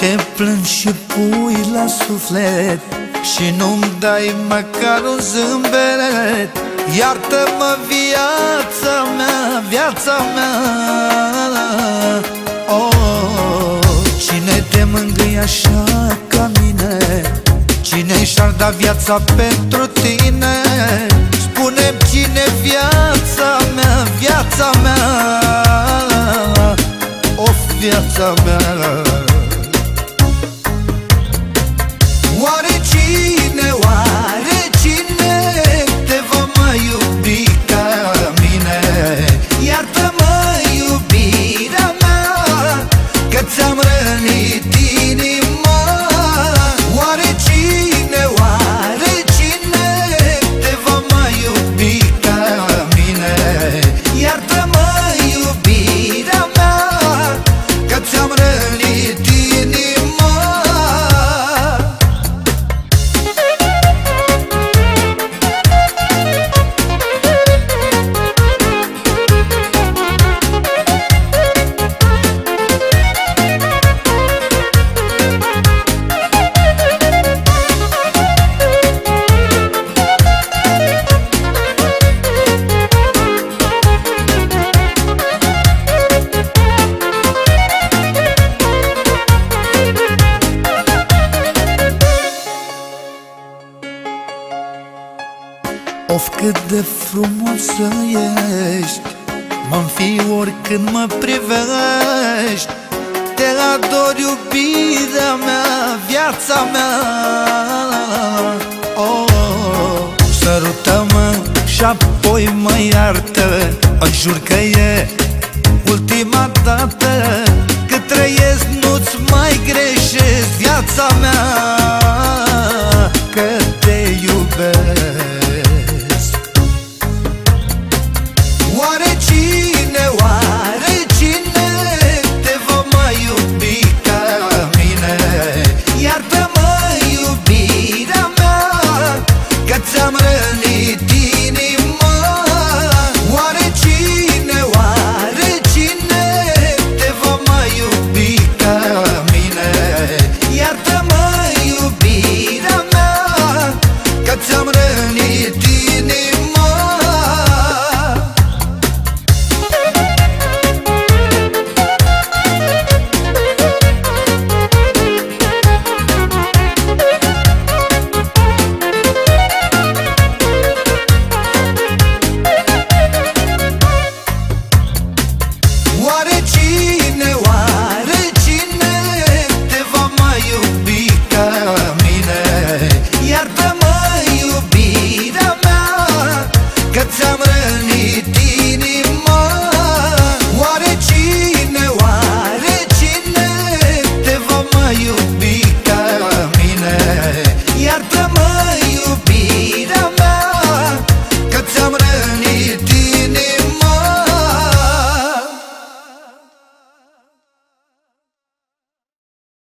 ce plângi și pui la suflet Și nu-mi dai măcar un zâmbet. Iartă-mă viața mea, viața mea. Oh, Cine te mângâie așa ca mine? Cine și-ar da viața pentru tine? Spune cine viața mea, viața mea. Of, viața mea Of cât de frumoasă ești mă fi oricând mă privești. Te ador iubirea mea, viața mea. Oh, Sărută-mă și apoi mă iartă. Îți jur că e ultima dată ți-am rănit inima Oare cine, oare cine te va mai iubi?